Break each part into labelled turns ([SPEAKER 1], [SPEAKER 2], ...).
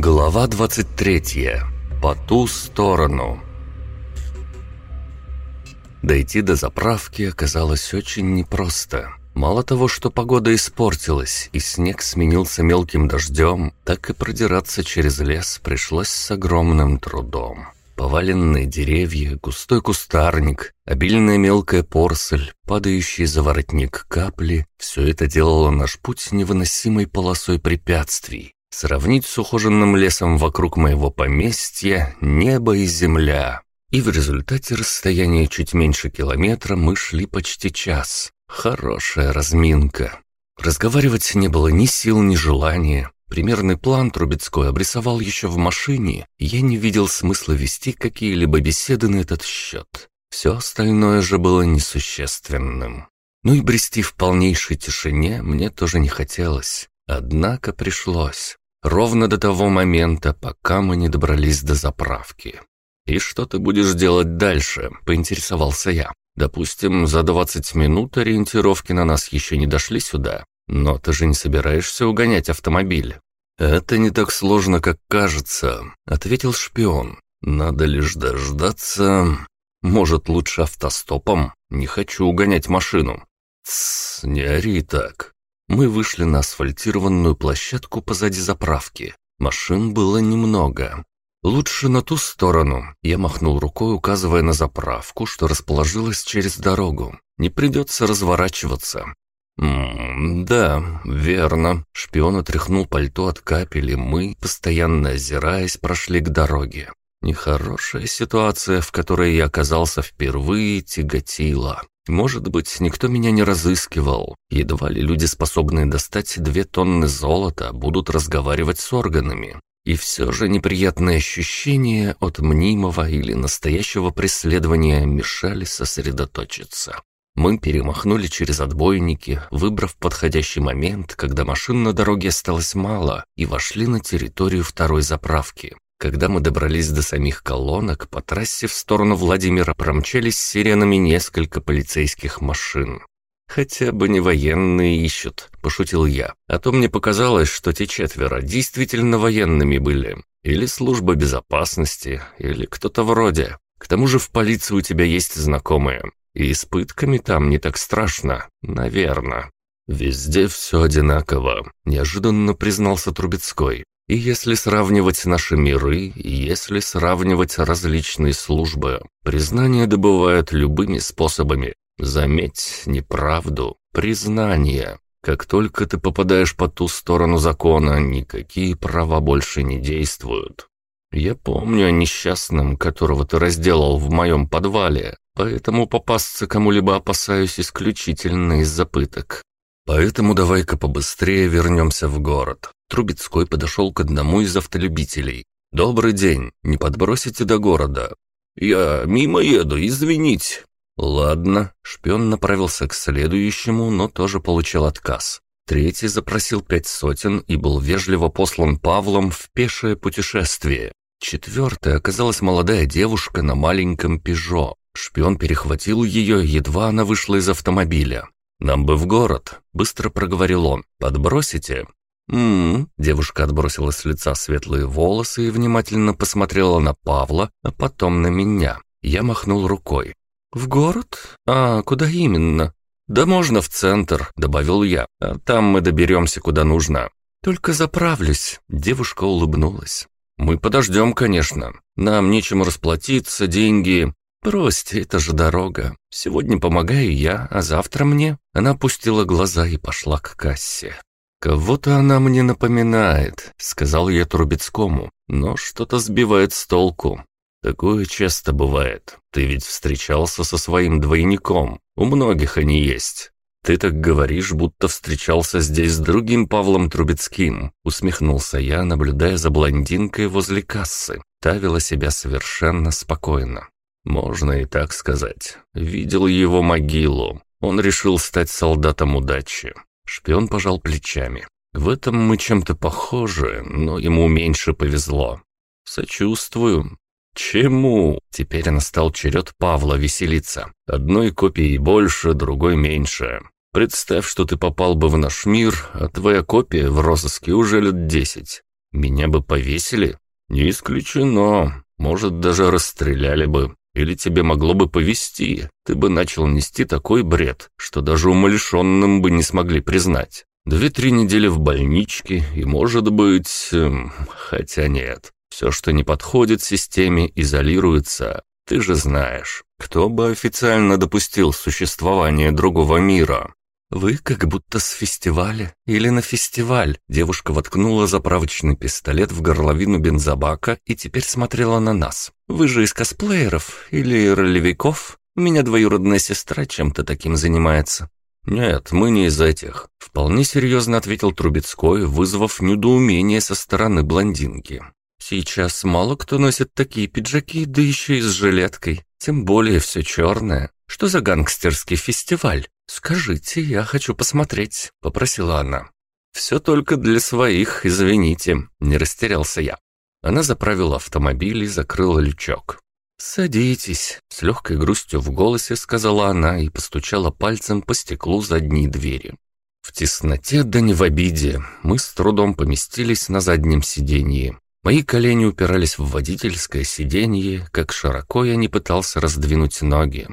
[SPEAKER 1] Глава 23. По ту сторону. Дойти до заправки оказалось очень непросто. Мало того, что погода испортилась и снег сменился мелким дождем, так и продираться через лес пришлось с огромным трудом. Поваленные деревья, густой кустарник, обильная мелкая порсель, падающие за воротник капли — все это делало наш путь невыносимой полосой препятствий, Сравнить с ухоженным лесом вокруг моего поместья небо и земля. И в результате расстояние чуть меньше километра мы шли почти час. Хорошая разминка. Разговаривать не было ни сил, ни желания. Примерный план Трубецкой обрисовал еще в машине, я не видел смысла вести какие-либо беседы на этот счет. Все остальное же было несущественным. Ну и брести в полнейшей тишине мне тоже не хотелось. Однако пришлось. Ровно до того момента, пока мы не добрались до заправки. «И что ты будешь делать дальше?» – поинтересовался я. «Допустим, за 20 минут ориентировки на нас еще не дошли сюда, но ты же не собираешься угонять автомобиль». «Это не так сложно, как кажется», — ответил шпион. «Надо лишь дождаться... Может, лучше автостопом? Не хочу угонять машину». «Тссс, не ори так. Мы вышли на асфальтированную площадку позади заправки. Машин было немного. «Лучше на ту сторону», — я махнул рукой, указывая на заправку, что расположилась через дорогу. «Не придется разворачиваться». «Ммм, да, верно». Шпион отряхнул пальто от капель, и мы, постоянно озираясь, прошли к дороге. Нехорошая ситуация, в которой я оказался впервые, тяготила. Может быть, никто меня не разыскивал. Едва ли люди, способные достать две тонны золота, будут разговаривать с органами. И все же неприятные ощущения от мнимого или настоящего преследования мешали сосредоточиться. Мы перемахнули через отбойники, выбрав подходящий момент, когда машин на дороге осталось мало, и вошли на территорию второй заправки. Когда мы добрались до самих колонок, по трассе в сторону Владимира промчались сиренами несколько полицейских машин. «Хотя бы не военные ищут», — пошутил я. «А то мне показалось, что те четверо действительно военными были. Или служба безопасности, или кто-то вроде. К тому же в полиции у тебя есть знакомые. И с пытками там не так страшно, наверное». «Везде все одинаково», — неожиданно признался Трубецкой. И если сравнивать наши миры, и если сравнивать различные службы, признание добывают любыми способами. Заметь неправду, признание. Как только ты попадаешь по ту сторону закона, никакие права больше не действуют. Я помню о несчастном, которого ты разделал в моем подвале, поэтому попасться кому-либо опасаюсь исключительно из-за пыток. Поэтому давай-ка побыстрее вернемся в город. Трубецкой подошел к одному из автолюбителей. «Добрый день, не подбросите до города?» «Я мимо еду, извините». «Ладно». Шпион направился к следующему, но тоже получил отказ. Третий запросил пять сотен и был вежливо послан Павлом в пешее путешествие. Четвертая оказалась молодая девушка на маленьком «Пежо». Шпион перехватил ее, едва она вышла из автомобиля. «Нам бы в город», — быстро проговорил он. «Подбросите?» «М-м-м», девушка отбросила с лица светлые волосы и внимательно посмотрела на Павла, а потом на меня. Я махнул рукой. «В город? А куда именно?» «Да можно в центр», — добавил я. «А там мы доберемся куда нужно». «Только заправлюсь», — девушка улыбнулась. «Мы подождем, конечно. Нам нечем расплатиться, деньги...» «Бросьте, это же дорога. Сегодня помогаю я, а завтра мне». Она опустила глаза и пошла к кассе. «Кого-то она мне напоминает», — сказал я Трубецкому, но что-то сбивает с толку. «Такое часто бывает. Ты ведь встречался со своим двойником. У многих они есть. Ты так говоришь, будто встречался здесь с другим Павлом Трубецким», — усмехнулся я, наблюдая за блондинкой возле кассы. Та вела себя совершенно спокойно. «Можно и так сказать. Видел его могилу. Он решил стать солдатом удачи. Шпион пожал плечами. В этом мы чем-то похожи, но ему меньше повезло. Сочувствую. Чему? Теперь настал черед Павла веселиться. Одной копии больше, другой меньше. Представь, что ты попал бы в наш мир, а твоя копия в розыске уже лет десять. Меня бы повесили? Не исключено. Может, даже расстреляли бы. Или тебе могло бы повести. Ты бы начал нести такой бред, что даже умалишенным бы не смогли признать. Две-три недели в больничке, и, может быть... Эм, хотя нет. Все, что не подходит системе, изолируется. Ты же знаешь, кто бы официально допустил существование другого мира? «Вы как будто с фестиваля или на фестиваль». Девушка воткнула заправочный пистолет в горловину бензобака и теперь смотрела на нас. «Вы же из косплееров или ролевиков? У меня двоюродная сестра чем-то таким занимается». «Нет, мы не из этих», — вполне серьезно ответил Трубецкой, вызвав недоумение со стороны блондинки. «Сейчас мало кто носит такие пиджаки, да еще и с жилеткой. Тем более все черное. Что за гангстерский фестиваль? «Скажите, я хочу посмотреть», — попросила она. «Все только для своих, извините», — не растерялся я. Она заправила автомобиль и закрыла лючок. «Садитесь», — с легкой грустью в голосе сказала она и постучала пальцем по стеклу задней двери. В тесноте да не в обиде мы с трудом поместились на заднем сиденье. Мои колени упирались в водительское сиденье, как широко я не пытался раздвинуть ноги.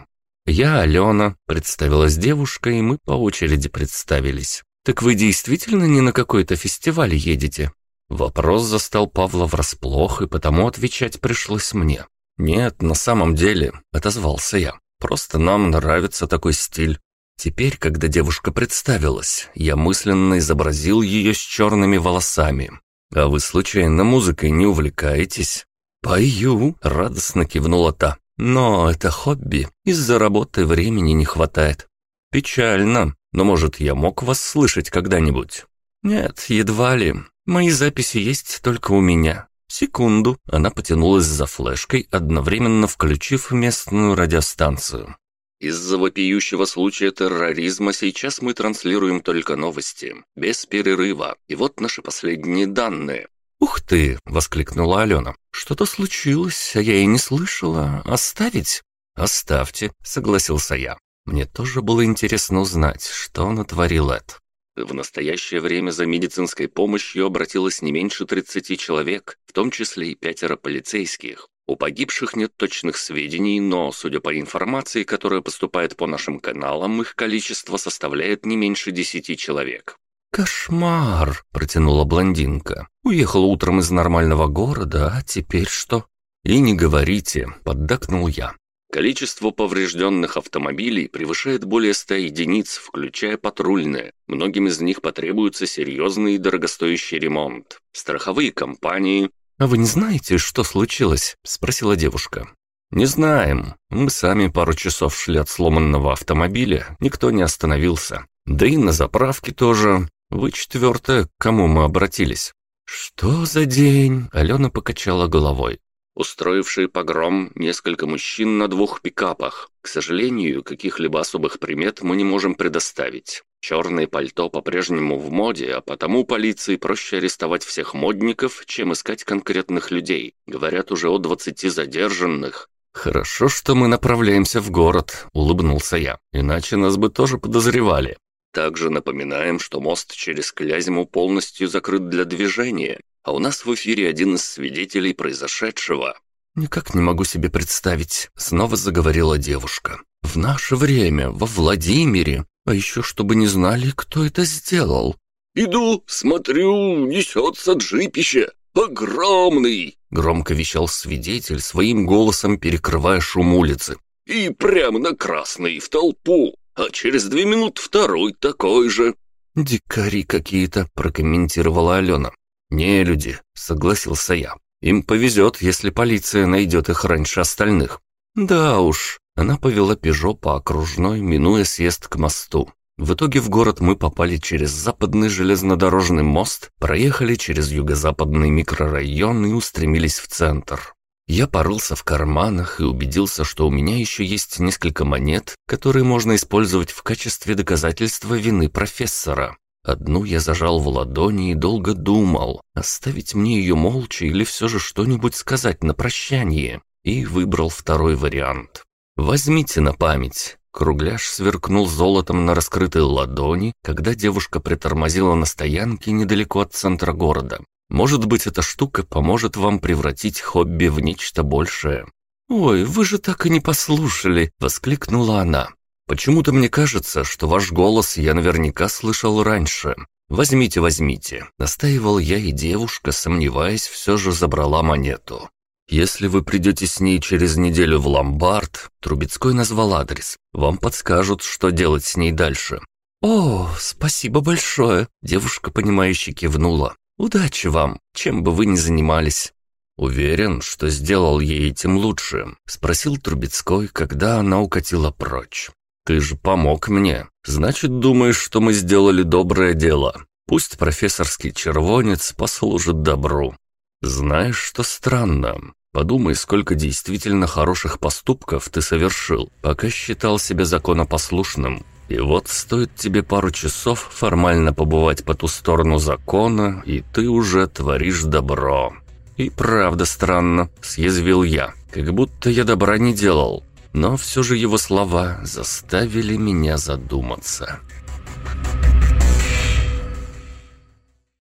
[SPEAKER 1] «Я Алена», — представилась девушка, и мы по очереди представились. «Так вы действительно не на какой-то фестиваль едете?» Вопрос застал Павла врасплох, и потому отвечать пришлось мне. «Нет, на самом деле», — отозвался я. «Просто нам нравится такой стиль». Теперь, когда девушка представилась, я мысленно изобразил ее с черными волосами. «А вы, случайно, музыкой не увлекаетесь?» «Пою», — радостно кивнула та. Но это хобби, из-за работы времени не хватает. Печально, но, может, я мог вас слышать когда-нибудь? Нет, едва ли. Мои записи есть только у меня. Секунду. Она потянулась за флешкой, одновременно включив местную радиостанцию. Из-за вопиющего случая терроризма сейчас мы транслируем только новости, без перерыва. И вот наши последние данные. «Ух ты!» — воскликнула Алена. «Что-то случилось, а я и не слышала. Оставить?» «Оставьте», — согласился я. Мне тоже было интересно узнать, что натворил Эд. В настоящее время за медицинской помощью обратилось не меньше 30 человек, в том числе и пятеро полицейских. У погибших нет точных сведений, но, судя по информации, которая поступает по нашим каналам, их количество составляет не меньше 10 человек. «Кошмар!» — протянула блондинка. «Уехала утром из нормального города, а теперь что?» «И не говорите», — поддакнул я. Количество поврежденных автомобилей превышает более ста единиц, включая патрульные. Многим из них потребуется серьезный и дорогостоящий ремонт. Страховые компании... «А вы не знаете, что случилось?» – спросила девушка. «Не знаем. Мы сами пару часов шли от сломанного автомобиля, никто не остановился. Да и на заправке тоже. Вы четвертая, к кому мы обратились?» «Что за день?» — Алена покачала головой. Устроившие погром несколько мужчин на двух пикапах. К сожалению, каких-либо особых примет мы не можем предоставить. Черное пальто по-прежнему в моде, а потому полиции проще арестовать всех модников, чем искать конкретных людей. Говорят уже о двадцати задержанных. «Хорошо, что мы направляемся в город», — улыбнулся я. «Иначе нас бы тоже подозревали». Также напоминаем, что мост через Клязьму полностью закрыт для движения, а у нас в эфире один из свидетелей произошедшего». «Никак не могу себе представить», — снова заговорила девушка. «В наше время, во Владимире, а еще чтобы не знали, кто это сделал».
[SPEAKER 2] «Иду, смотрю, несется джипище, огромный!»
[SPEAKER 1] Громко вещал свидетель, своим голосом перекрывая шум улицы.
[SPEAKER 2] «И прямо на красный, в толпу а через две минуты второй такой же».
[SPEAKER 1] «Дикари какие-то», — прокомментировала Алена. «Не люди», — согласился я. «Им повезет, если полиция найдет их раньше остальных». «Да уж». Она повела «Пежо» по окружной, минуя съезд к мосту. В итоге в город мы попали через западный железнодорожный мост, проехали через юго-западный микрорайон и устремились в центр. Я порылся в карманах и убедился, что у меня еще есть несколько монет, которые можно использовать в качестве доказательства вины профессора. Одну я зажал в ладони и долго думал, оставить мне ее молча или все же что-нибудь сказать на прощание, и выбрал второй вариант. «Возьмите на память». Кругляш сверкнул золотом на раскрытой ладони, когда девушка притормозила на стоянке недалеко от центра города. Может быть, эта штука поможет вам превратить хобби в нечто большее». «Ой, вы же так и не послушали!» — воскликнула она. «Почему-то мне кажется, что ваш голос я наверняка слышал раньше. Возьмите, возьмите», — настаивал я, и девушка, сомневаясь, все же забрала монету. «Если вы придете с ней через неделю в ломбард», — Трубецкой назвал адрес, «вам подскажут, что делать с ней дальше». «О, спасибо большое!» — девушка, понимающе кивнула. «Удачи вам, чем бы вы ни занимались». «Уверен, что сделал ей этим лучше», — спросил Трубецкой, когда она укатила прочь. «Ты же помог мне. Значит, думаешь, что мы сделали доброе дело. Пусть профессорский червонец послужит добру. Знаешь, что странно? Подумай, сколько действительно хороших поступков ты совершил, пока считал себя законопослушным. И вот стоит тебе пару часов формально побывать по ту сторону закона, и ты уже творишь добро. И правда странно, съязвил я, как будто я добра не делал но все же его слова заставили меня задуматься.